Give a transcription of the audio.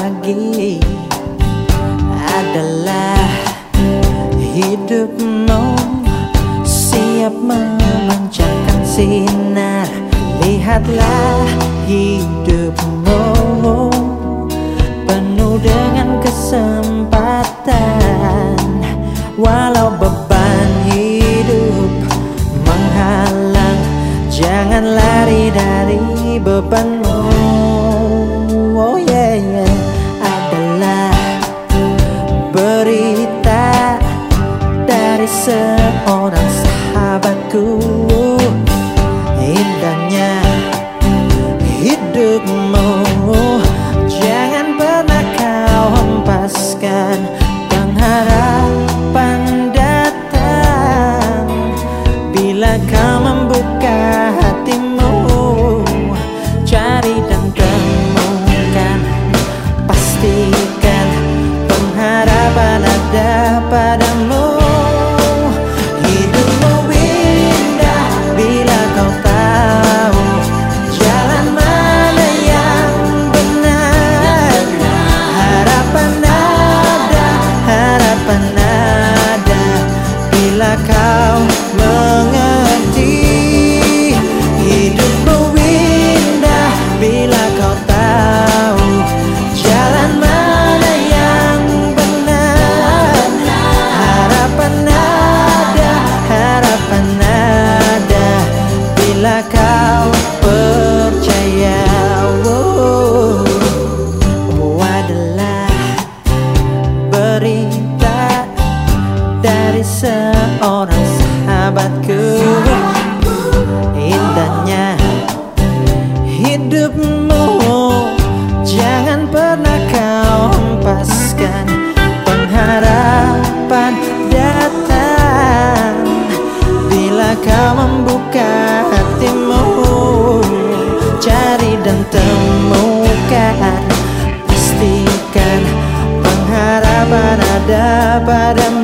lagi adalah hidupmu siap memancarkan sinar. Lihatlah hidupmu penuh dengan kesempatan. Walau beban hidup menghalang jangan lari dari bebanmu. orang sahabatku kau hidupmu. Jangan pernah kau hempaskan Pengharapan datang. Bila kau membuka hatimu Cari dan temukan. Pastikan pengharapan ada padamu